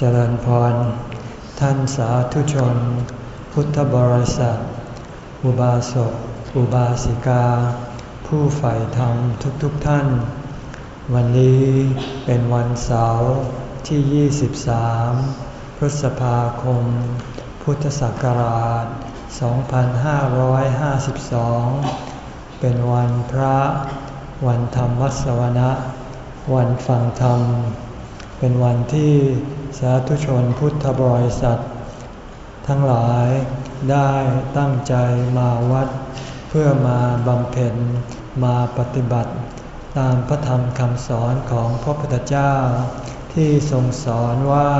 เจริญพร ท่านสาธุชน พุทธบริษัท อุบาสก อุบาสิกา ผู้ใฝ่ธรรมทุกๆทท่าน วันนี้เป็นวันเสาร์ที่ 23 พฤษภาคม พุทธศักราช 2552 เป็นวันพระ วันธรรมวัสวนะ วันฟังธรรม เป็นวันที่ สาธุชนพุทธบริษัท ทั้งหลายได้ตั้งใจมาวัด เพื่อมาบำเพ็ญมาปฏิบัติ ตามพระธรรมคำสอนของพระพุทธเจ้า ที่ทรงสอนว่า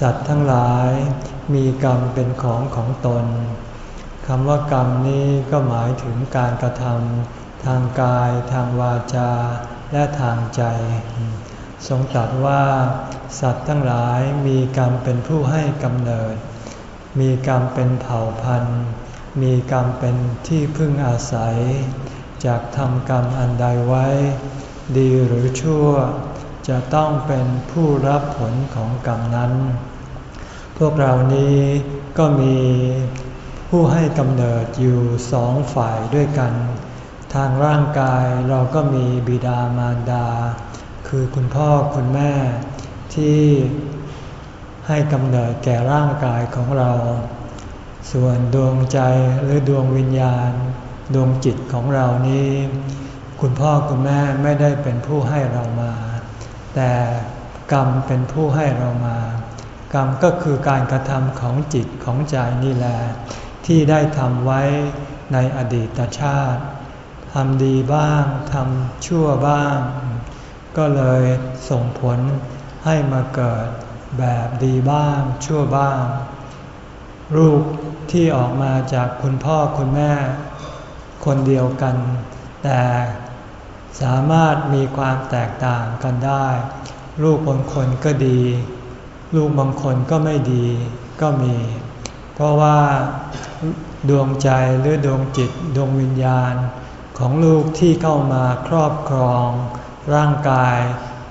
สัตว์ทั้งหลายมีกรรมเป็นของของตนคำว่ากรรมนี้ก็หมายถึงการกระทำทางกาย ทางวาจา และทางใจ ทรงตรัสว่า สัตว์ทั้งหลายมีกรรมเป็นผู้ให้กำเนิด มีกรรมเป็นเผ่าพันธุ์ มีกรรมเป็นที่พึ่งอาศัย จากทำกรรมอันใดไว้ ดีหรือชั่ว จะต้องเป็นผู้รับผลของกรรมนั้น พวกเรานี้ก็มีผู้ให้กำเนิดอยู่สองฝ่ายด้วยกัน ทางร่างกายเราก็มีบิดามารดา คือคุณพ่อคุณแม่ ที่ให้กำเนิดแก่ร่างกายของเรา ส่วนดวงใจหรือดวงวิญญาณ ดวงจิตของเรานี้ คุณพ่อคุณแม่ไม่ได้เป็นผู้ให้เรามา แต่กรรมเป็นผู้ให้เรามา กรรมก็คือการกระทำของจิตของใจนี่แหละที่ได้ทำไว้ในอดีตชาติทำดีบ้างทำชั่วบ้าง ก็เลยส่งผล ให้มาเกิดแบบดีบ้างชั่วบ้าง รูปที่ออกมาจากคุณพ่อคุณแม่ คนเดียวกัน แต่สามารถมีความแตกต่างกันได้ ลูกบางคนก็ดี ลูกบางคนก็ไม่ดีก็มี เพราะว่าดวงใจหรือดวงจิตดวงวิญญาณ ของลูกที่เข้ามาครอบครอง ร่างกาย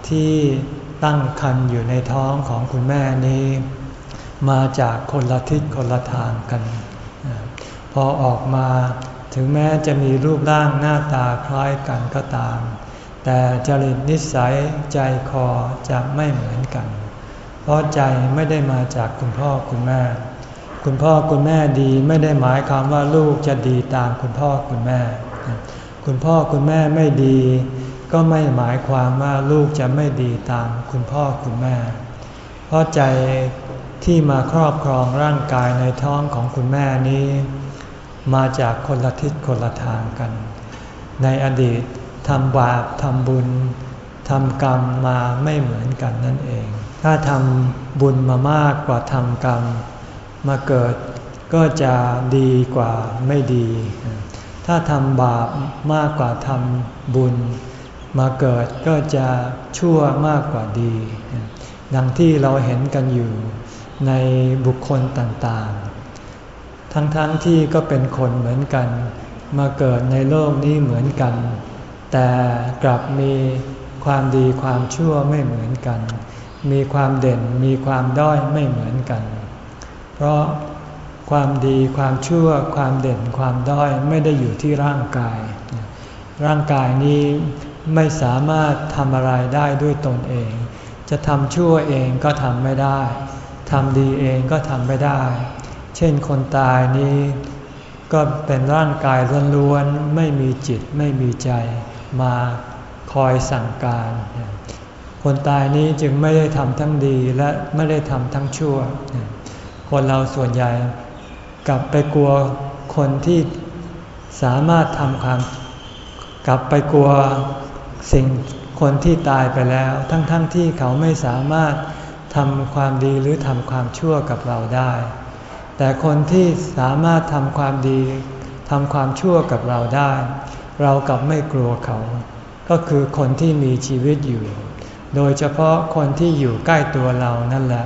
ที่ ตั้งคันอยู่ในท้องของคุณแม่นี้ มาจากคนละทิศคนละทางกัน พอออกมาถึงแม้จะมีรูปร่างหน้าตาคล้ายกันก็ตาม แต่จริตนิสัยใจคอจะไม่เหมือนกัน เพราะใจไม่ได้มาจากคุณพ่อคุณแม่ คุณพ่อคุณแม่ดีไม่ได้หมายความว่าลูกจะดีตามคุณพ่อคุณแม่ คุณพ่อคุณแม่ไม่ดี ก็ไม่หมายความว่าลูกจะไม่ดีตามคุณพ่อคุณแม่ เพราะใจที่มาครอบครองร่างกายในท้องของคุณแม่นี้ มาจากคนละทิศคนละทางกัน ในอดีตทำบาปทำบุญทำกรรมมาไม่เหมือนกันนั่นเอง ถ้าทำบุญมามากกว่าทำกรรม มาเกิดก็จะดีกว่าไม่ดี ถ้าทำบาปมากกว่าทำบุญ มาเกิดก็จะชั่วมากกว่าดี ดังที่เราเห็นกันอยู่ในบุคคลต่างๆ ทั้งๆทที่ก็เป็นคนเหมือนกัน มาเกิดในโลกนี้เหมือนกัน แต่กลับมีความดีความชั่วไม่เหมือนกัน มีความเด่นมีความด้อยไม่เหมือนกัน เพราะความดีความชั่วความเด่นความด้อยไม่ได้อยู่ที่ร่างกาย ร่างกายนี้ ไม่สามารถทำอะไรได้ด้วยตนเอง จะทำชั่วเองก็ทำไม่ได้ทำดีเองก็ทำไม่ได้ เช่นคนตายนี้ก็เป็นร่างกายล้วนๆไม่มีจิตไม่มีใจมาคอยสั่งการ คนตายนี้จึงไม่ได้ทำทั้งดีและไม่ได้ทำทั้งชั่ว คนเราส่วนใหญ่กลับไปกลัวคนที่สามารถทำความ กลับไปกลัว สิ่งคนที่ตายไปแล้ว ทั้งๆทที่เขาไม่สามารถทำความดีหรือทำความชั่วกับเราได้ แต่คนที่สามารถทำความดีทำความชั่วกับเราได้ เรากลับไม่กลัวเขา ก็คือคนที่มีชีวิตอยู่ โดยเฉพาะคนที่อยู่ใกล้ตัวเรานั่นแหละ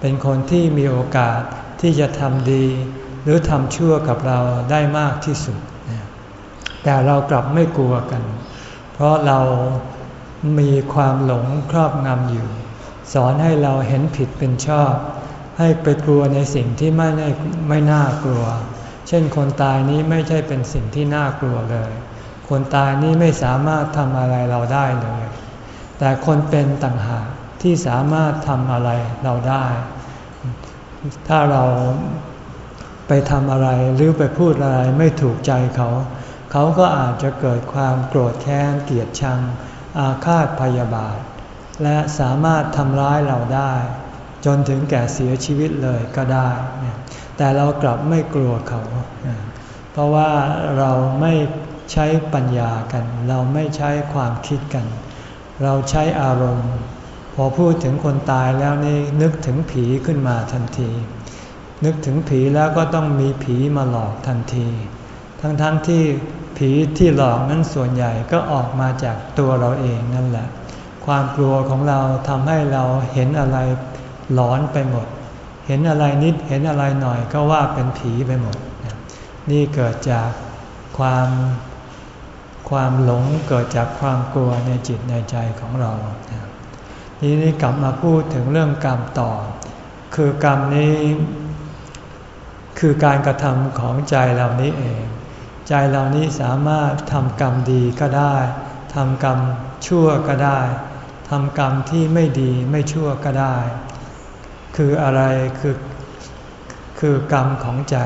เป็นคนที่มีโอกาสที่จะทำดี หรือทำชั่วกับเราได้มากที่สุด แต่เรากลับไม่กลัวกัน เพราะเรามีความหลงครอบงำอยู่ สอนให้เราเห็นผิดเป็นชอบ ให้ไปกลัวในสิ่งที่ไม่ไม่น่ากลัว เช่นคนตายนี้ไม่ใช่เป็นสิ่งที่น่ากลัวเลย คนตายนี้ไม่สามารถทำอะไรเราได้เลย แต่คนเป็นต่างหากที่สามารถทำอะไรเราได้ ถ้าเราไปทำอะไรหรือไปพูดอะไรไม่ถูกใจเขา เขาก็อาจจะเกิดความโกรธแค้นเกลียดชัง อาฆาตพยาบาท และสามารถทำร้ายเราได้ จนถึงแก่เสียชีวิตเลยก็ได้ แต่เรากลับไม่กลัวเขา เพราะว่าเราไม่ใช้ปัญญากัน เราไม่ใช้ความคิดกัน เราใช้อารมณ์ พอพูดถึงคนตายแล้วนี่นึกถึงผีขึ้นมาทันที นึกถึงผีแล้วก็ต้องมีผีมาหลอกทันที ทั้งๆทที่ ผีที่หลอกนั้นส่วนใหญ่ก็ออกมาจากตัวเราเองนั่นแหละ ความกลัวของเราทำให้เราเห็นอะไรหลอนไปหมด เห็นอะไรนิดเห็นอะไรหน่อยก็ว่าเป็นผีไปหมด นี่เกิดจากความความหลงเกิดจากความกลัวในจิตในใจของเราทีนี้กลับมาพูดถึงเรื่องกรรมต่อ คือกรรมนี้ คือการกระทำของใจเรานี้เอง ใจเรานี้สามารถทำกรรมดีก็ได้ทำกรรมชั่วก็ได้ทำกรรมที่ไม่ดีไม่ชั่วก็ได้ คืออะไรคือคือกรรมของใจ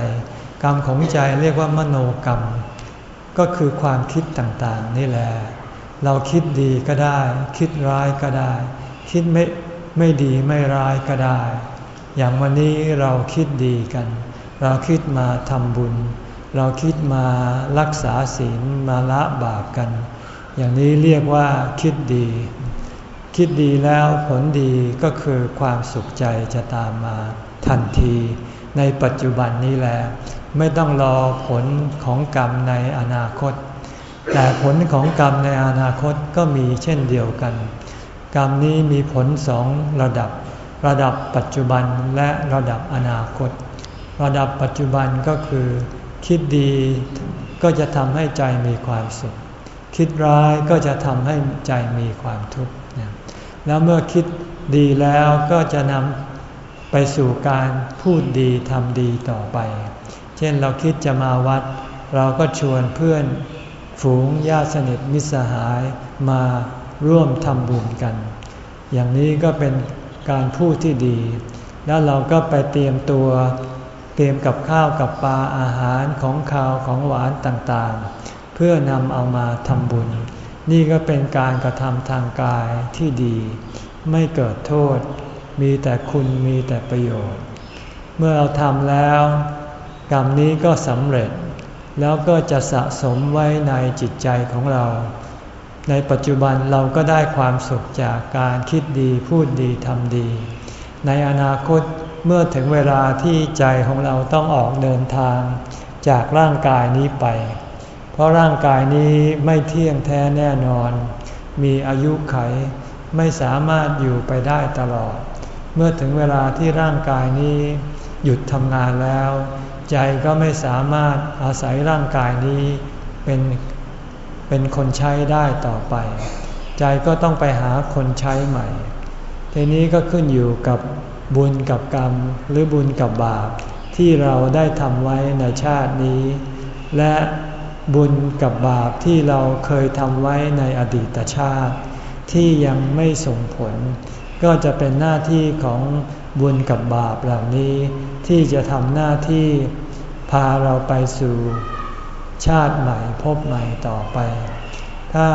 กรรมของใจเรียกว่ามโนกรรม ก็คือความคิดต่างๆ นี่แหละ เราคิดดีก็ได้ คิดร้ายก็ได้ คิดไม่ไม่ดีไม่ร้ายก็ได้ อย่างวันนี้เราคิดดีกัน เราคิดมาทำบุญ เราคิดมารักษาศีลมาละบาปกัน อย่างนี้เรียกว่าคิดดี คิดดีแล้วผลดีก็คือความสุขใจจะตามมาทันทีในปัจจุบันนี้แหละไม่ต้องรอผลของกรรมในอนาคต แต่ผลของกรรมในอนาคตก็มีเช่นเดียวกัน กรรมนี้มีผลสองระดับ ระดับปัจจุบันและระดับอนาคต ระดับปัจจุบันก็คือ คิดดีก็จะทำให้ใจมีความสุข คิดร้ายก็จะทำให้ใจมีความทุกข์แล้วเมื่อคิดดีแล้วก็จะนำไปสู่การพูดดีทำดีต่อไป เช่นเราคิดจะมาวัด เราก็ชวนเพื่อนฝูงญาติสนิทมิสหายมาร่วมทำบุญกัน อย่างนี้ก็เป็นการพูดที่ดี แล้วเราก็ไปเตรียมตัว เตรียมกับข้าวกับปลาอาหารของข้าวของหวานต่างๆ เพื่อนำเอามาทำบุญ นี่ก็เป็นการกระทำทางกายที่ดี ไม่เกิดโทษ มีแต่คุณมีแต่ประโยชน์ เมื่อเราทำแล้ว กรรมนี้ก็สำเร็จ แล้วก็จะสะสมไว้ในจิตใจของเรา ในปัจจุบันเราก็ได้ความสุขจากการคิดดีพูดดีทำดี ในอนาคต เมื่อถึงเวลาที่ใจของเราต้องออกเดินทางจากร่างกายนี้ไป เพราะร่างกายนี้ไม่เที่ยงแท้แน่นอน มีอายุไขไม่สามารถอยู่ไปได้ตลอด เมื่อถึงเวลาที่ร่างกายนี้หยุดทำงานแล้ว ใจก็ไม่สามารถอาศัยร่างกายนี้เป็นเป็นคนใช้ได้ต่อไป ใจก็ต้องไปหาคนใช้ใหม่ ทีนี้ก็ขึ้นอยู่กับ บุญกับกรรมหรือบุญกับบาปที่เราได้ทำไว้ในชาตินี้ และบุญกับบาปที่เราเคยทำไว้ในอดีตชาติ ที่ยังไม่ส่งผล ก็จะเป็นหน้าที่ของบุญกับบาปเหล่านี้ ที่จะทำหน้าที่พาเราไปสู่ชาติใหม่พบใหม่ต่อไป ถ้า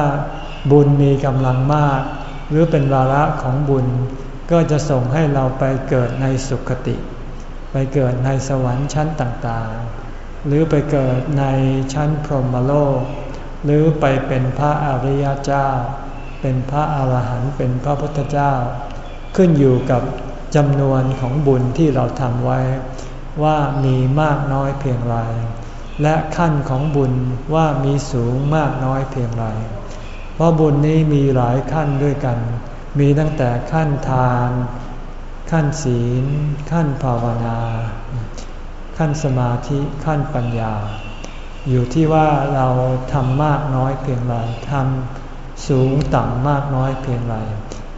บุญมีกำลังมาก หรือเป็นวาระของบุญ ก็จะส่งให้เราไปเกิดในสุคติ ไปเกิดในสวรรค์ชั้นต่างๆ หรือไปเกิดในชั้นพรหมโลก หรือไปเป็นพระอริยเจ้า เป็นพระอาหารหันต์เป็นพระพุทธเจ้า ขึ้นอยู่กับจำนวนของบุญที่เราทำไว้ ว่ามีมากน้อยเพียงไรและขั้นของบุญว่ามีสูงมากน้อยเพียงไร เพราะบุญนี้มีหลายขั้นด้วยกัน มีตั้งแต่ขั้นทาน ขั้นศีล ขั้นภาวนา ขั้นสมาธิ ขั้นปัญญา อยู่ที่ว่าเราทำมากน้อยเพียงไรทำสูงต่ำมากน้อยเพียงไร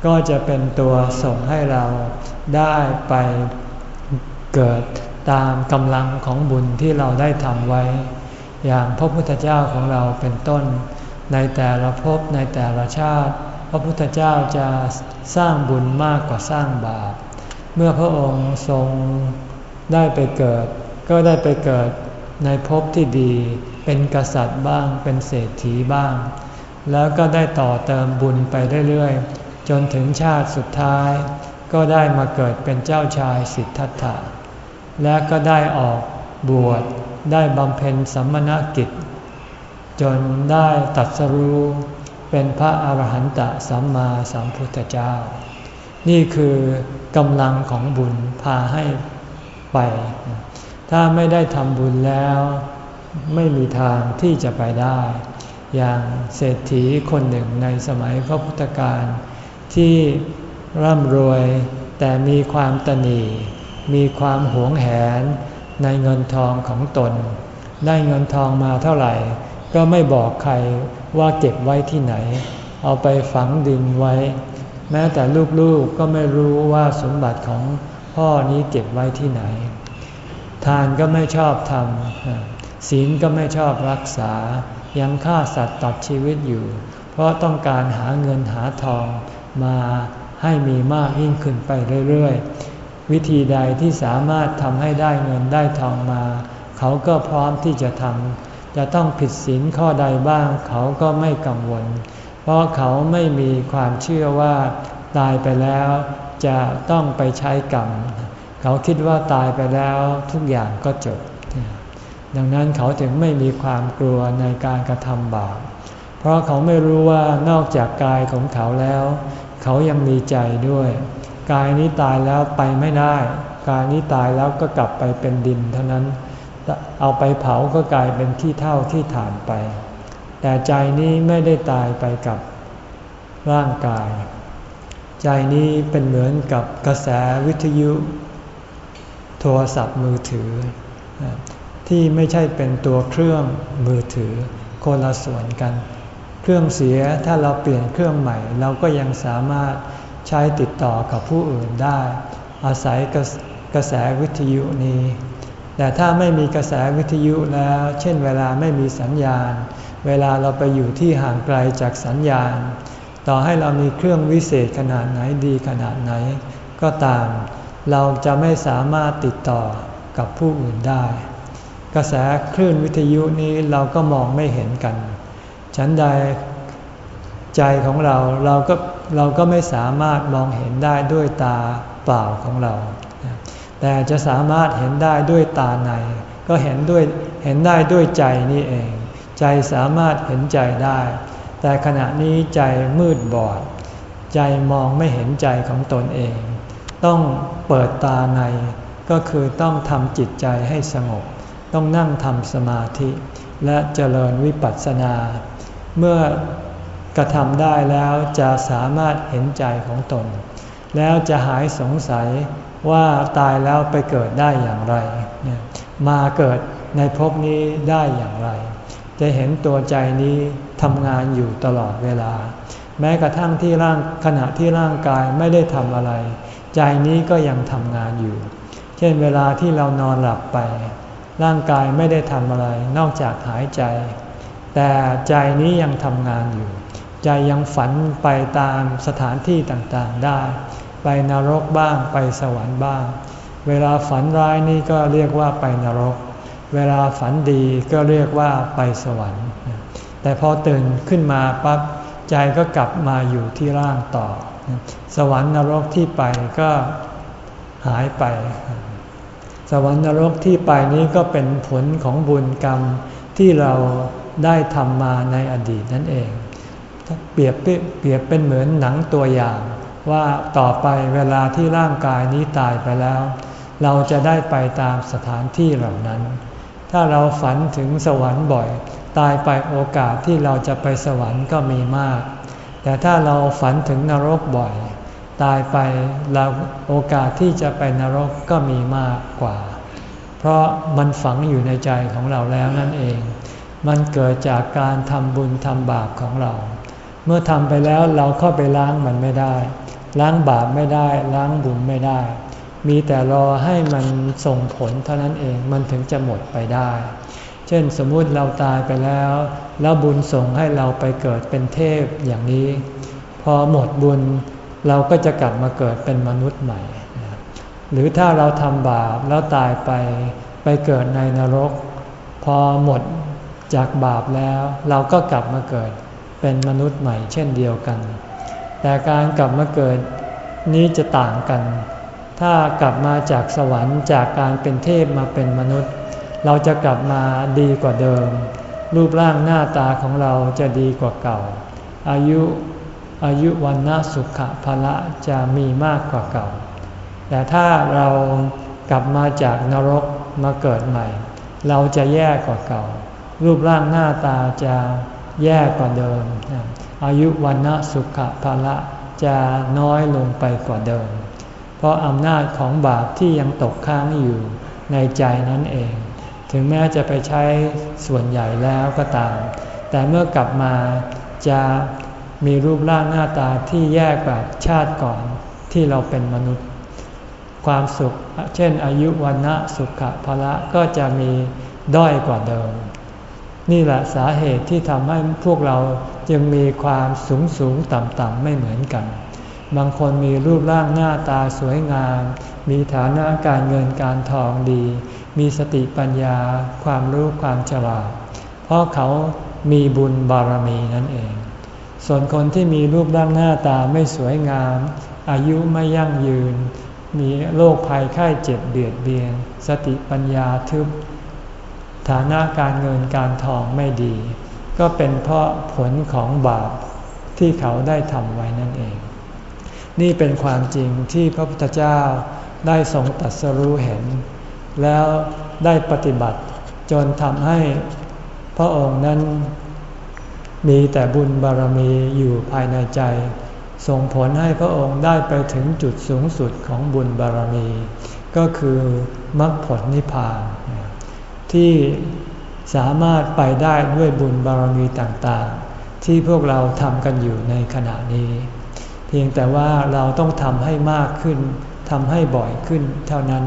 ก็จะเป็นตัวส่งให้เราได้ไปเกิดตามกำลังของบุญที่เราได้ทำไว้ อย่างพระพุทธเจ้าของเราเป็นต้น ในแต่ละภพในแต่ละชาติ ระพุทธเจ้าจะสร้างบุญมากกว่าสร้างบาป เมื่อพระองค์ทรงได้ไปเกิด ก็ได้ไปเกิดในภพที่ดี เป็นกษัตริย์บ้าง เป็นเศรษฐีบ้าง แล้วก็ได้ต่อเติมบุญไปเรื่อยๆ จนถึงชาติสุดท้าย ก็ได้มาเกิดเป็นเจ้าชายสิทธัตถะ และก็ได้ออกบวช ได้บำเพ็ญสัมมณกิจ จนได้ตัดสรู้ เป็นพระอาหารหันตสัมมาสัมพุทธเจ้า นี่คือกำลังของบุญพาให้ไป ถ้าไม่ได้ทำบุญแล้ว ไม่มีทางที่จะไปได้ อย่างเศรษฐีคนหนึ่งในสมัยพระพุทธการที่ร่ำรวยแต่มีความตนีมีความหวงแหนในเงินทองของตน ได้เงินทองมาเท่าไหร่ ก็ไม่บอกใครว่าเก็บไว้ที่ไหน เอาไปฝังดินไว้ แม้แต่ลูกๆกก็ไม่รู้ว่าสมบัติของพ่อนี้เก็บไว้ที่ไหน ทานก็ไม่ชอบทำศีลก็ไม่ชอบรักษา ยังฆ่าสัตว์ตัดชีวิตอยู่ เพราะต้องการหาเงินหาทองมาให้มีมากยิ่งขึ้นไปเรื่อยๆ วิธีใดที่สามารถทำให้ได้เงินได้ทองมา เขาก็พร้อมที่จะทำ จะต้องผิดศีลข้อใดบ้างเขาก็ไม่กังวล เพราะเขาไม่มีความเชื่อว่าตายไปแล้วจะต้องไปใช้กรรม เขาคิดว่าตายไปแล้วทุกอย่างก็จบ ดังนั้นเขาถึงไม่มีความกลัวในการกระทำบาป เพราะเขาไม่รู้ว่านอกจากกายของเขาแล้ว เขายังมีใจด้วย กายนี้ตายแล้วไปไม่ได้ กายนี้ตายแล้วก็กลับไปเป็นดินเท่านั้น เอาไปเผาก็กลายเป็นที่เท่าที่ฐานไป แต่ใจนี้ไม่ได้ตายไปกับร่างกาย ใจนี้เป็นเหมือนกับกระแสวิทยุ โทรศัพท์มือถือ ที่ไม่ใช่เป็นตัวเครื่องมือถือคนละส่วนกัน เครื่องเสียถ้าเราเปลี่ยนเครื่องใหม่ เราก็ยังสามารถใช้ติดต่อกับผู้อื่นได้ อาศัยกระกระแสวิทยุนี้ แต่ถ้าไม่มีกระแสวิทยุแล้ว เช่นเวลาไม่มีสัญญาณ เวลาเราไปอยู่ที่ห่างไกลจากสัญญาณ ต่อให้เรามีเครื่องวิเศษขนาดไหนดีขนาดไหน ก็ตาม เราจะไม่สามารถติดต่อกับผู้อื่นได้ กระแสคลื่นวิทยุนี้เราก็มองไม่เห็นกัน ฉันใดใจของเราเราก็เราก็ไม่สามารถมองเห็นได้ด้วยตาเปล่าของเรา แต่จะสามารถเห็นได้ด้วยตาใน ก็เห็นด้วยเห็นได้ด้วยใจนี่เอง ใจสามารถเห็นใจได้ แต่ขณะนี้ใจมืดบอด ใจมองไม่เห็นใจของตนเอง ต้องเปิดตาใน ก็คือต้องทำจิตใจให้สงบ ต้องนั่งทำสมาธิ และเจริญวิปัสสนา เมื่อกระทำได้แล้วจะสามารถเห็นใจของตน แล้วจะหายสงสัย ว่าตายแล้วไปเกิดได้อย่างไร มาเกิดในภพนี้ได้อย่างไร จะเห็นตัวใจนี้ทำงานอยู่ตลอดเวลา แม้กระทั่งที่ร่างขณะที่ร่างกายไม่ได้ทำอะไร ใจนี้ก็ยังทำงานอยู่ เช่นเวลาที่เรานอนหลับไป ร่างกายไม่ได้ทำอะไร นอกจากหายใจ แต่ใจนี้ยังทำงานอยู่ ใจยังฝันไปตามสถานที่ต่างๆได้ ไปนรกบ้างไปสวรรค์บ้าง เวลาฝันร้ายนี่ก็เรียกว่าไปนรก เวลาฝันดีก็เรียกว่าไปสวรรค์ แต่พอตื่นขึ้นมาปั๊บใจก็กลับมาอยู่ที่ร่างต่อ สวรรค์นรกที่ไปก็หายไป สวรรค์นรกที่ไปนี้ก็เป็นผลของบุญกรรมที่เราได้ทำมาในอดีตนั่นเองเปรียบเปรียบเป็นเหมือนหนังตัวอย่าง ว่าต่อไปเวลาที่ร่างกายนี้ตายไปแล้ว เราจะได้ไปตามสถานที่เหล่านั้น ถ้าเราฝันถึงสวรรค์บ่อย ตายไปโอกาสที่เราจะไปสวรรค์ก็มีมาก แต่ถ้าเราฝันถึงนรกบ่อย ตายไปเราโอกาสที่จะไปนรกก็มีมากกว่า เพราะมันฝังอยู่ในใจของเราแล้วนั่นเอง มันเกิดจากการทำบุญทำบาปของเรา เมื่อทำไปแล้วเราเข้าไปล้างมันไม่ได้ ล้างบาปไม่ได้ ล้างบุญไม่ได้ มีแต่รอให้มันส่งผลเท่านั้นเองมันถึงจะหมดไปได้ เช่นสมมุติเราตายไปแล้ว แล้วบุญส่งให้เราไปเกิดเป็นเทพอย่างนี้ พอหมดบุญเราก็จะกลับมาเกิดเป็นมนุษย์ใหม่ หรือถ้าเราทำบาปแล้วตายไปไปเกิดในนรก พอหมดจากบาปแล้ว เราก็กลับมาเกิดเป็นมนุษย์ใหม่ เช่นเดียวกัน แต่การกลับมาเกิดนี้จะต่างกัน ถ้ากลับมาจากสวรรค์จากการเป็นเทพมาเป็นมนุษย์ เราจะกลับมาดีกว่าเดิม รูปร่างหน้าตาของเราจะดีกว่าเก่า อายุอายุวันนะสุขภละจะมีมากกว่าเก่า แต่ถ้าเรากลับมาจากนรกมาเกิดใหม่ เราจะแย่กว่าเก่า รูปร่างหน้าตาจะแย่กว่าเดิม อายุวันนะสุขภละจะน้อยลงไปกว่าเดิม เพราะอำนาจของบาปที่ยังตกค้างอยู่ในใจนั่นเอง ถึงแม้จะไปใช้ส่วนใหญ่แล้วก็ตาม แต่เมื่อกลับมาจะมีรูปร่างหน้าตาที่แย่กว่าชาติก่อนที่เราเป็นมนุษย์ ความสุข เช่นอายุวันนะสุขภละก็จะมีด้อยกว่าเดิม นี่แหละสาเหตุที่ทำให้พวกเราจึงมีความสูงสูงต่ำต่ำไม่เหมือนกัน บางคนมีรูปร่างหน้าตาสวยงาม มีฐานะการเงินการทองดี มีสติปัญญา ความรู้ความฉลาด เพราะเขามีบุญบารมีนั่นเอง ส่วนคนที่มีรูปร่างหน้าตาไม่สวยงาม อายุไม่ยั่งยืน มีโรคภัยไข้เจ็บเบียดเบียน สติปัญญาทึบ ฐานะการเงินการทองไม่ดี ก็เป็นเพราะผลของบาปที่เขาได้ทำไว้นั่นเอง นี่เป็นความจริงที่พระพุทธเจ้าได้ทรงตัดสรู้เห็น แล้วได้ปฏิบัติจนทำให้พระองค์นั้นมีแต่บุญบารมีอยู่ภายในใจ ส่งผลให้พระองค์ได้ไปถึงจุดสูงสุดของบุญบารมี ก็คือมรรคผลนิพพาน ที่สามารถไปได้ด้วยบุญบารมีต่างๆ ที่พวกเราทำกันอยู่ในขณะนี้ เพียงแต่ว่าเราต้องทำให้มากขึ้นทำให้บ่อยขึ้นเท่านั้น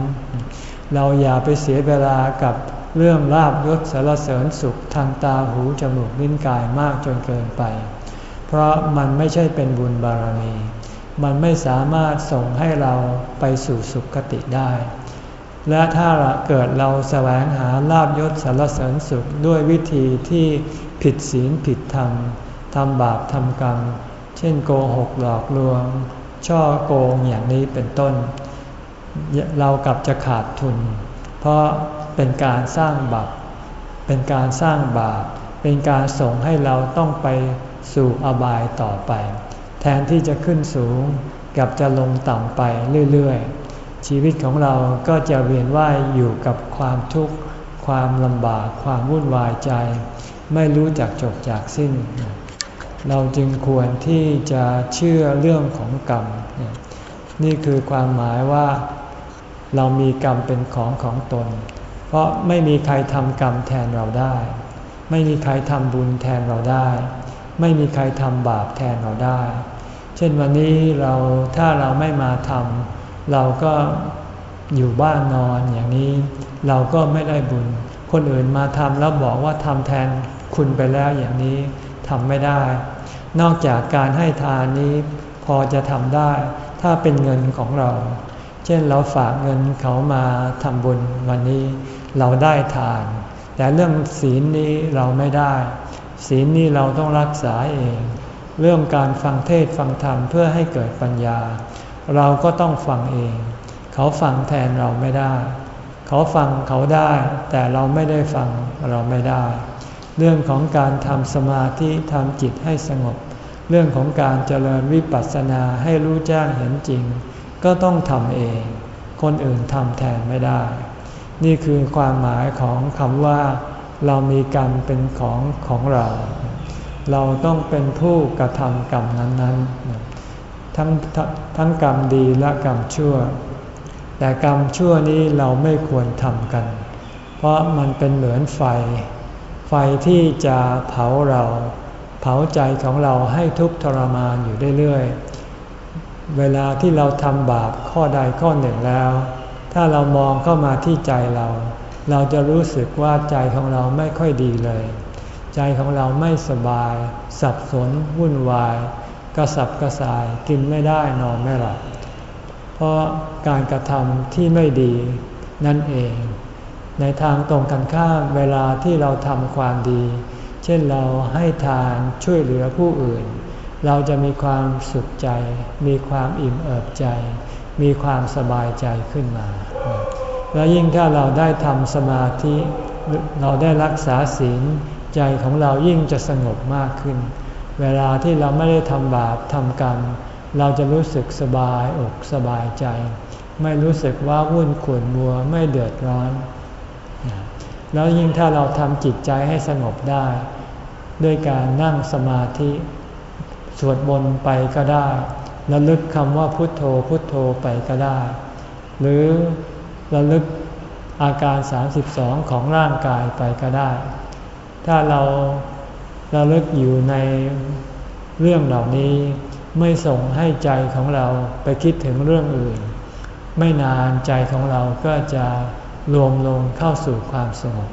เราอย่าไปเสียเวลากับเรื่องลาบยศสารเสริญสุขทางตาหูจมูกลิ้นกายมากจนเกินไป เพราะมันไม่ใช่เป็นบุญบารมี มันไม่สามารถส่งให้เราไปสู่สุขคติได้ และถ้าเกิดเราแสวงหาลาบยศสารเสริญสุขด้วยวิธีที่ผิดศีลผิดธรรมทำบาปทำกรรม เช่นโกหกหลอกลวง ช่อโกงอย่างนี้เป็นต้น เรากลับจะขาดทุน เพราะเป็นการสร้างบาปเป็นการสร้างบาปเป็นการส่งให้เราต้องไปสู่อบายต่อไป แทนที่จะขึ้นสูงกับจะลงต่ำไปเรื่อยๆ ชีวิตของเราก็จะเวียนว่ายอยู่กับความทุกข์ ความลำบาก ความวุ่นวายใจ ไม่รู้จักจบจากสิ้น เราจึงควรที่จะเชื่อเรื่องของกรรม นี่คือความหมายว่าเรามีกรรมเป็นของของตน เพราะไม่มีใครทำกรรมแทนเราได้ ไม่มีใครทำบุญแทนเราได้ ไม่มีใครทำบาปแทนเราได้ เช่นวันนี้เราถ้าเราไม่มาทำ เราก็อยู่บ้านนอนอย่างนี้ เราก็ไม่ได้บุญ คนอื่นมาทำแล้วบอกว่าทำแทนคุณไปแล้วอย่างนี้ทำไม่ได้ นอกจากการให้ทานนี้พอจะทำได้ ถ้าเป็นเงินของเรา เช่นเราฝากเงินเขามาทำบุญวันนี้ เราได้ทาน แต่เรื่องศีลนี้เราไม่ได้ ศีลนี้เราต้องรักษาเอง เรื่องการฟังเทศฟังธรรมเพื่อให้เกิดปัญญา เราก็ต้องฟังเอง เขาฟังแทนเราไม่ได้ เขาฟังเขาได้ แต่เราไม่ได้ฟังเราไม่ได้ เรื่องของการทำสมาธิทำจิตให้สงบ เรื่องของการเจริญวิปัสสนาให้รู้แจ้งเห็นจริง ก็ต้องทำเอง คนอื่นทำแทนไม่ได้ นี่คือความหมายของคำว่า เรามีกรรมเป็นของของเรา เราต้องเป็นผู้กระทำกรรมนั้นๆ ทั้งทั้งกรรมดีและกรรมชั่ว แต่กรรมชั่วนี้เราไม่ควรทำกัน เพราะมันเป็นเหมือนไฟ ไฟที่จะเผาเรา เผาใจของเราให้ทุกข์ทรมานอยู่เรื่อยๆ เวลาที่เราทำบาปข้อใดข้อหนึ่งแล้ว ถ้าเรามองเข้ามาที่ใจเรา เราจะรู้สึกว่าใจของเราไม่ค่อยดีเลย ใจของเราไม่สบาย สับสนวุ่นวาย กระสับกระส่ายกินไม่ได้นอนไม่หลับ เพราะการกระทำที่ไม่ดีนั่นเอง ในทางตรงกันข้ามเวลาที่เราทำความดี เช่นเราให้ทานช่วยเหลือผู้อื่น เราจะมีความสุขใจ มีความอิ่มเอิบใจ มีความสบายใจขึ้นมา แล้วยิ่งถ้าเราได้ทำสมาธิเราได้รักษาศีลใจของเรายิ่งจะสงบมากขึ้น เวลาที่เราไม่ได้ทำบาปทำกรรม เราจะรู้สึกสบายอกสบายใจ ไม่รู้สึกว่าวุ่นขุ่นมัวไม่เดือดร้อน แล้วยิ่งถ้าเราทำจิตใจให้สงบได้ ด้วยการนั่งสมาธิสวดมนต์ไปก็ได้ระลึกคำว่าพุทโธพุทโธไปก็ได้ หรือระลึกอาการ 32 ของร่างกายไปก็ได้ ถ้าเรา ระลึกอยู่ในเรื่องเหล่านี้ ไม่ส่งให้ใจของเราไปคิดถึงเรื่องอื่น ไม่นานใจของเราก็จะรวมลงเข้าสู่ความสงบ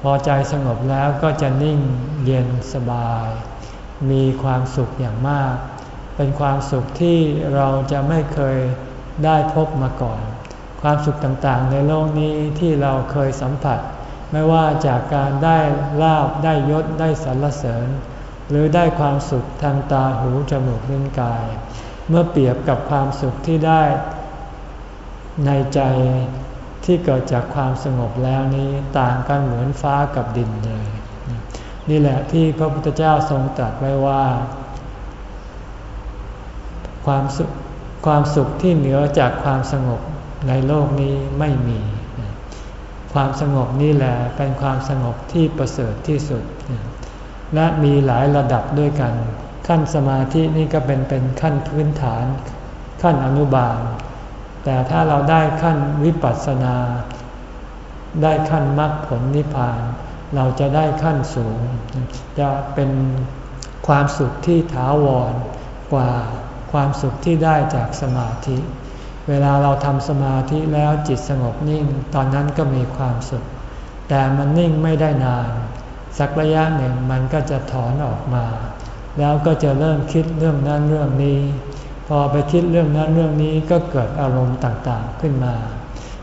พอใจสงบแล้วก็จะนิ่งเย็นสบาย มีความสุขอย่างมาก เป็นความสุขที่เราจะไม่เคยได้พบมาก่อน ความสุขต่างๆในโลกนี้ที่เราเคยสัมผัส ไม่ว่าจากการได้ลาบได้ยศได้สรรเสริญ หรือได้ความสุขทางตาหูจมูกลิ้นกาย เมื่อเปรียบกับความสุขที่ได้ ในใจที่เกิดจากความสงบแล้วนี้ต่างกันเหมือนฟ้ากับดินเลย นี่แหละที่พระพุทธเจ้าทรงตรัสไว้ว่า ความสุขความสุขที่เหนือจากความสงบในโลกนี้ไม่มี ความสงบนี่แหละเป็นความสงบที่ประเสริฐที่สุด และมีหลายระดับด้วยกัน ขั้นสมาธินี่ก็เป็นเป็นขั้นพื้นฐาน ขั้นอนุบาล แต่ถ้าเราได้ขั้นวิปัสสนา ได้ขั้นมรรคผลนิพพาน เราจะได้ขั้นสูง จะเป็นความสุขที่ถาวรกว่าความสุขที่ได้จากสมาธิ เวลาเราทำสมาธิแล้วจิตสงบนิ่ง ตอนนั้นก็มีความสุข แต่มันนิ่งไม่ได้นาน สักระยะหนึ่งมันก็จะถอนออกมา แล้วก็จะเริ่มคิดเรื่องนั้นเรื่องนี้ พอไปคิดเรื่องนั้นเรื่องนี้ก็เกิดอารมณ์ต่างๆขึ้นมา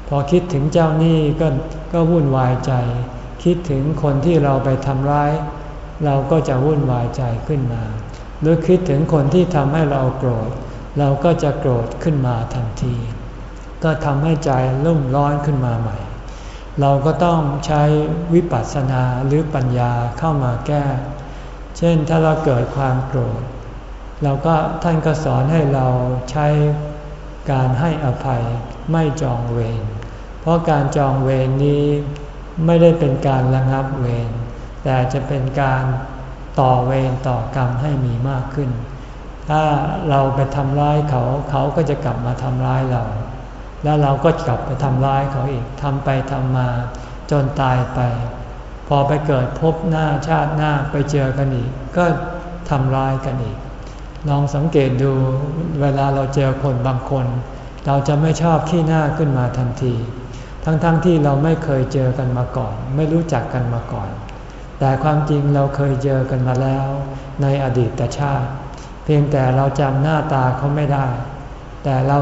พอคิดถึงเจ้าหนี้ก็ก็วุ่นวายใจ คิดถึงคนที่เราไปทำร้าย เราก็จะวุ่นวายใจขึ้นมา หรือคิดถึงคนที่ทำให้เราโกรธ เราก็จะโกรธขึ้นมาทันที ก็ทำให้ใจรุ่มร้อนขึ้นมาใหม่ เราก็ต้องใช้วิปัสสนาหรือปัญญาเข้ามาแก้ เช่นถ้าเราเกิดความโกรธ เราก็ท่านก็สอนให้เราใช้การให้อภัยไม่จองเวร เพราะการจองเวรนี้ไม่ได้เป็นการระงับเวร แต่จะเป็นการต่อเวรต่อกรรมให้มีมากขึ้น ถ้าเราไปทำร้ายเขา เขาก็จะกลับมาทำร้ายเรา แล้วเราก็กลับไปทำร้ายเขาอีกทำไปทำมาจนตายไป พอไปเกิดพบหน้าชาติหน้าไปเจอกันอีก ก็ทำร้ายกันอีก ลองสังเกตดูเวลาเราเจอคนบางคน เราจะไม่ชอบขี้หน้าขึ้นมาทันที ทั้งๆทที่เราไม่เคยเจอกันมาก่อน ไม่รู้จักกันมาก่อน แต่ความจริงเราเคยเจอกันมาแล้ว ในอดีตชาติ เพียงแต่เราจำหน้าตาเขาไม่ได้ แต่เรา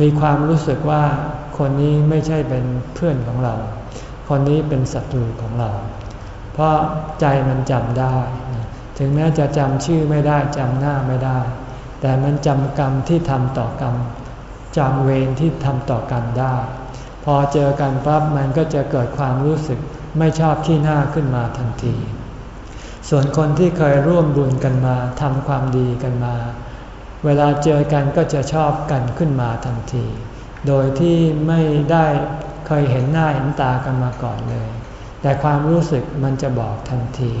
มีความรู้สึกว่าคนนี้ไม่ใช่เป็นเพื่อนของเรา คนนี้เป็นศัตรูของเรา เพราะใจมันจำได้ ถึงแม้จะจำชื่อไม่ได้จำหน้าไม่ได้ แต่มันจำกรรมที่ทำต่อกรรมจำเวรที่ทำต่อกันได้ พอเจอกันปั๊บมันก็จะเกิดความรู้สึกไม่ชอบที่หน้าขึ้นมาทันที ส่วนคนที่เคยร่วมบุญกันมาทำความดีกันมา เวลาเจอกันก็จะชอบกันขึ้นมาทันที โดยที่ไม่ได้เคยเห็นหน้าเห็นตากันมาก่อนเลย แต่ความรู้สึกมันจะบอกทันที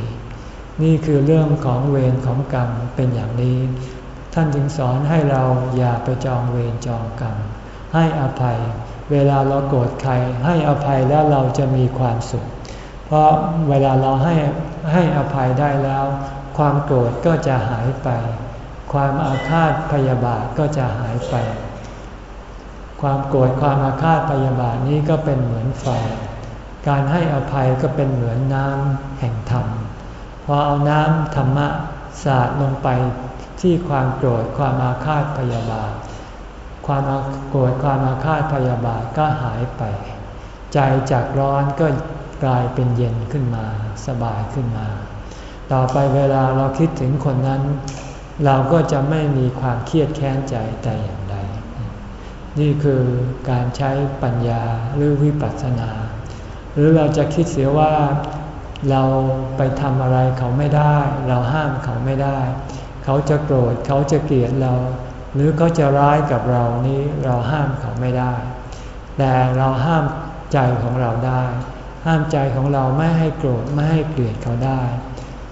นี่คือเรื่องของเวรของกรรมเป็นอย่างนี้ ท่านจึงสอนให้เราอย่าไปจองเวรจองกรรม ให้อภัย เวลาเราโกรธใครให้อภัยแล้วเราจะมีความสุข เพราะเวลาเราให้ให้อภัยได้แล้ว ความโกรธก็จะหายไป ความอาฆาตพยาบาทก็จะหายไป ความโกรธความอาฆาตพยาบาทนี้ก็เป็นเหมือนไฟ การให้อภัยก็เป็นเหมือนน้ำแห่งธรรม พอเอาน้ำธรรมะสาดลงไปที่ความโกรธความอาฆาตพยาบาท ความโกรธความอาฆาตพยาบาทก็หายไป ใจจากร้อนก็ กลายเป็นเย็นขึ้นมา สบายขึ้นมา ต่อไปเวลาเราคิดถึงคนนั้น เราก็จะไม่มีความเครียดแค้นใจแต่อย่างใด นี่คือการใช้ปัญญาหรือวิปัสสนา หรือเราจะคิดเสียว่าเราไปทำอะไรเขาไม่ได้ เราห้ามเขาไม่ได้ เขาจะโกรธเขาจะเกลียดเรา หรือเขาจะร้ายกับเรานี้เราห้ามเขาไม่ได้ แต่เราห้ามใจของเราได้ ห้ามใจของเราไม่ให้โกรธไม่ให้เกลียดเขาได้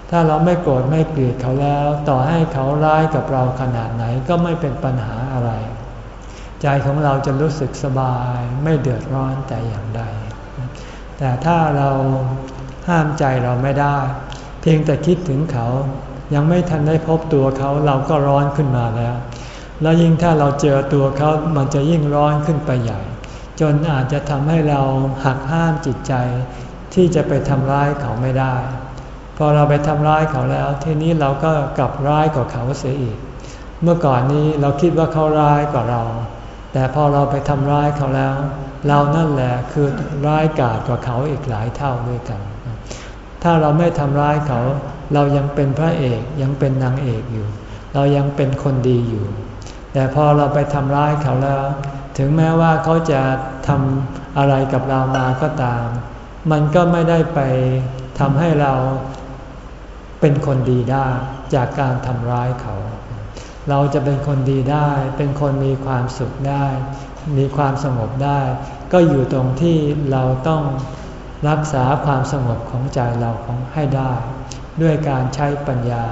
ถ้าเราไม่โกรธไม่เกลียดเขาแล้ว ต่อให้เขาร้ายกับเราขนาดไหนก็ไม่เป็นปัญหาอะไร ใจของเราจะรู้สึกสบายไม่เดือดร้อนแต่อย่างใด แต่ถ้าเราห้ามใจเราไม่ได้ เพียงแต่คิดถึงเขา ยังไม่ทันได้พบตัวเขาเราก็ร้อนขึ้นมาแล้ว แล้วยิ่งถ้าเราเจอตัวเขามันจะยิ่งร้อนขึ้นไปใหญ่ จนอาจจะทำให้เราหักห้ามจิตใจ ที่จะไปทำร้ายเขาไม่ได้ พอเราไปทำร้ายเขาแล้ว ทีนี้เราก็กลับร้ายกว่าเขาเสียอีก เมื่อก่อนนี้เราคิดว่าเขาร้ายกว่าเรา แต่พอเราไปทำร้ายเขาแล้ว เรานั่นแหละคือร้ายกาจกว่าเขาอีกหลายเท่าด้วยกัน ถ้าเราไม่ทำร้ายเขา เรายังเป็นพระเอกยังเป็นนางเอกอยู่ เรายังเป็นคนดีอยู่ แต่พอเราไปทำร้ายเขาแล้ว ถึงแม้ว่าเขาจะทำอะไรกับเรามาก็ตาม มันก็ไม่ได้ไปทำให้เราเป็นคนดีได้จากการทำร้ายเขา เราจะเป็นคนดีได้ เป็นคนมีความสุขได้ มีความสงบได้ ก็อยู่ตรงที่เราต้องรักษาความสงบของใจเราของให้ได้ ด้วยการใช้ปัญญา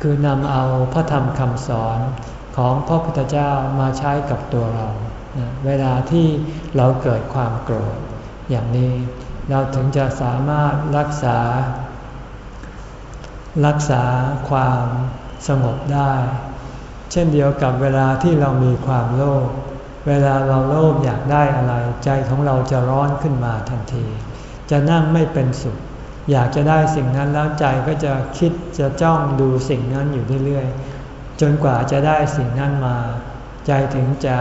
คือนำเอาพระธรรมคำสอนของพระพุทธเจ้ามาใช้กับตัวเรา เวลาที่เราเกิดความโกรธ อย่างนี้เราถึงจะสามารถรักษา รักษาความสงบได้ เช่นเดียวกับเวลาที่เรามีความโลภเวลาเราโลภอยากได้อะไร ใจของเราจะร้อนขึ้นมาทันที จะนั่งไม่เป็นสุข อยากจะได้สิ่งนั้นแล้วใจก็จะคิดจะจ้องดูสิ่งนั้นอยู่เรื่อยๆจนกว่าจะได้สิ่งนั้นมา ใจถึงจะ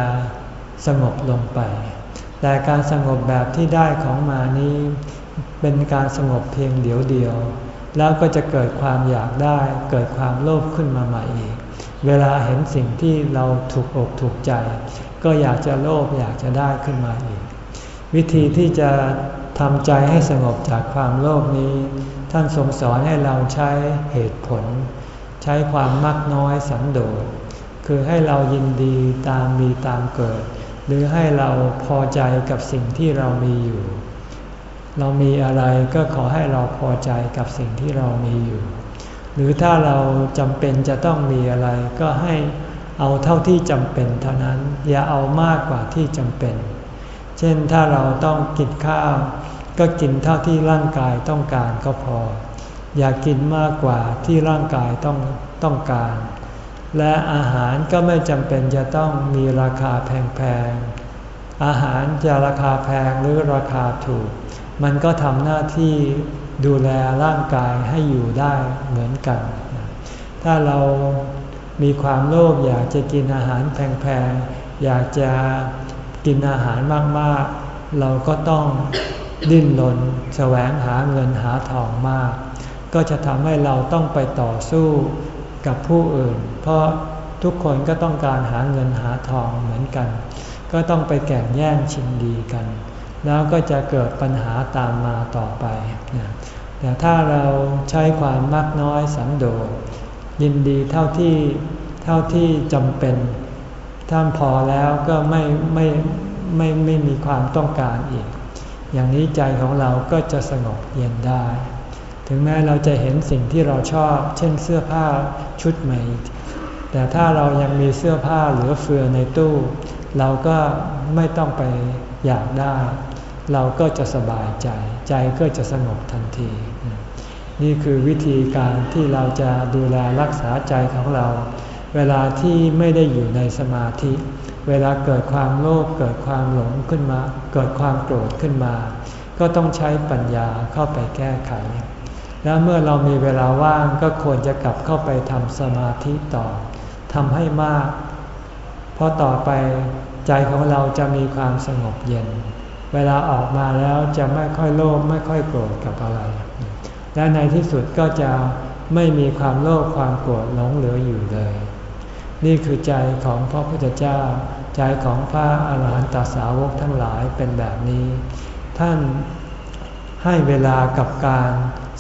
สงบลงไป แต่การสงบแบบที่ได้ของมานี้ เป็นการสงบเพียงเดียวเดียว แล้วก็จะเกิดความอยากได้ เกิดความโลภขึ้นมาใหม่อีก เวลาเห็นสิ่งที่เราถูกอกถูกใจ ก็อยากจะโลภอยากจะได้ขึ้นมาอีก วิธีที่จะทำใจให้สงบจากความโลภนี้ ท่านทรงสอนให้เราใช้เหตุผล ใช้ความมักน้อยสันโดษคือให้เรายินดีตามมีตามเกิด หรือให้เราพอใจกับสิ่งที่เรามีอยู่ เรามีอะไรก็ขอให้เราพอใจกับสิ่งที่เรามีอยู่ หรือถ้าเราจำเป็นจะต้องมีอะไรก็ให้เอาเท่าที่จำเป็นเท่านั้น อย่าเอามากกว่าที่จำเป็น เช่นถ้าเราต้องกินข้าว ก็กินเท่าที่ร่างกายต้องการก็พอ อย่ากกินมากกว่าที่ร่างกายต้องต้องการ และอาหารก็ไม่จำเป็นจะต้องมีราคาแพงๆ อาหารจะราคาแพงหรือราคาถูก มันก็ทำหน้าที่ดูแลร่างกายให้อยู่ได้เหมือนกัน ถ้าเรามีความโลภอยากจะกินอาหารแพงๆ อยากจะกินอาหารมากๆ เราก็ต้องดิ้นรนแสวงหาเงินหาทองมาก ก็จะทำให้เราต้องไปต่อสู้ กับผู้อื่น เพราะทุกคนก็ต้องการหาเงินหาทองเหมือนกัน ก็ต้องไปแข่งแย่งชิงดีกัน แล้วก็จะเกิดปัญหาตามมาต่อไปแต่ถ้าเราใช้ความมากน้อยสันโดษยินดีเท่าที่เท่าที่จำเป็นถ้าพอแล้วก็ไม่ไม่ไม่ไม่มีความต้องการอีก อย่างนี้ใจของเราก็จะสงบเย็นได้ ถึงแม้เราจะเห็นสิ่งที่เราชอบ เช่นเสื้อผ้าชุดใหม่ แต่ถ้าเรายังมีเสื้อผ้าเหลือเฟือในตู้ เราก็ไม่ต้องไปอยากได้ เราก็จะสบายใจ ใจก็จะสงบทันที นี่คือวิธีการที่เราจะดูแลรักษาใจของเรา เวลาที่ไม่ได้อยู่ในสมาธิ เวลาเกิดความโลภเกิดความหลงขึ้นมา เกิดความโกรธขึ้นมา ก็ต้องใช้ปัญญาเข้าไปแก้ไข แล้วเมื่อเรามีเวลาว่างก็ควรจะกลับเข้าไปทำสมาธิต่อทำให้มาก เพราะต่อไปใจของเราจะมีความสงบเย็น เวลาออกมาแล้วจะไม่ค่อยโลภไม่ค่อยโกรธกับอะไร และในที่สุดก็จะไม่มีความโลภความโกรธหลงเหลืออยู่เลย นี่คือใจของพระพุทธเจ้า ใจของพระอาหารหันตสาวกทั้งหลายเป็นแบบนี้ ท่าน ให้เวลากับการ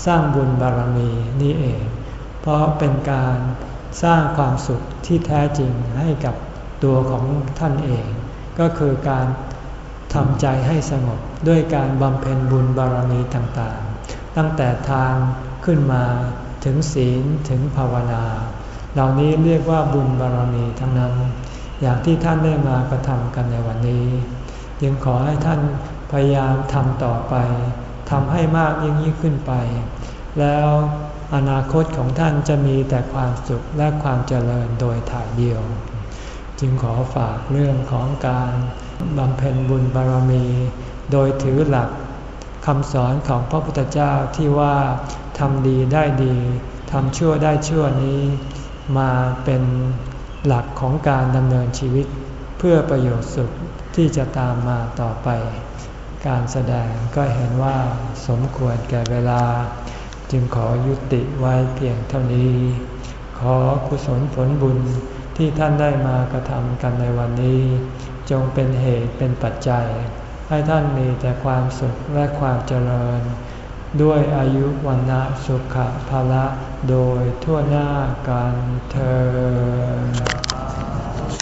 สร้างบุญบารมีนี่เอง เพราะเป็นการสร้างความสุขที่แท้จริงให้กับตัวของท่านเอง ก็คือการทำใจให้สงบด้วยการบำเพ็ญบุญบารมีต่างๆ ตั้งแต่ทางขึ้นมาถึงศีลถึงภาวนา เหล่านี้เรียกว่าบุญบารมีทั้งนั้น อย่างที่ท่านได้มากระทำกันในวันนี้ ยังขอให้ท่านพยายามทำต่อไป ทำให้มากยิ่งยิ่งขึ้นไป แล้วอนาคตของท่านจะมีแต่ความสุขและความเจริญโดยถ่ายเดียว จึงขอฝากเรื่องของการบำเพ็ญบุญบารมี โดยถือหลักคำสอนของพระพุทธเจ้าที่ว่าทำดีได้ดีทำชั่วได้ชั่วนี้ มาเป็นหลักของการดำเนินชีวิต เพื่อประโยชน์สุขที่จะตามมาต่อไป การแสดงก็เห็นว่าสมควรแก่เวลา จึงขอยุติไว้เพียงเท่านี้ ขอกุศลผลบุญที่ท่านได้มากระทำกันในวันนี้ จงเป็นเหตุเป็นปัจจัย ให้ท่านมีแต่ความสุขและความเจริญ ด้วยอายุวันนะสุขภาละโดยทั่วหน้ากันเธอ